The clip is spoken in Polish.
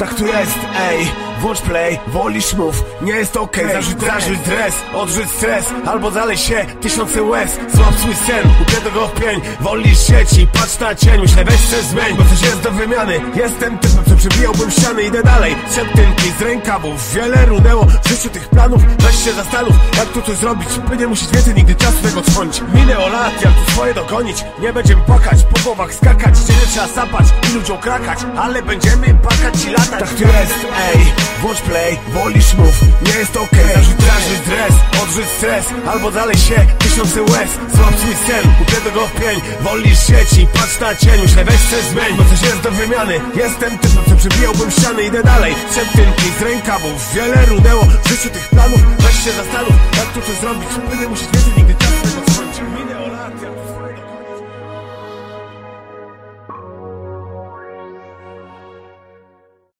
Tak tu jest, ej Włącz play, wolisz mów Nie jest okej, okay. zarzuć, zarzuć dres Odrzuć stres, albo dalej się Tysiące łez, złap swój sen Upię go w pień, wolisz sieci Patrz na cień, myślę weź se zmień Bo coś jest do wymiany. Jestem typem, co przebijałbym ściany. Idę dalej, szeptynki z rękawów. Wiele runęło w życiu tych planów. Weź się zastanów, jak tu coś zrobić By nie musisz więcej nigdy czasu tego dzwonić Minęło lat, jak tu swoje dogonić. Nie będziemy płakać, po głowach skakać. Gdzie nie trzeba sapać i ludziom krakać. Ale będziemy pakać i latać. Tak tu jest, ej Włącz play, wolisz mów, nie jest okej. Okay. Zarzuć dres, odrzuć stres. Albo dalej się, tysiące łez. Złap swój sen, upię go w pień. Wolisz sieci, patrz na cień. Myślę weź coś zmień, bo coś jest do wymiany. Jestem typem, co przebijałbym ściany. Idę dalej, szeptynki z rękawów. Wiele runęło w życiu tych planów. Weź się zastanów, jak tu coś zrobić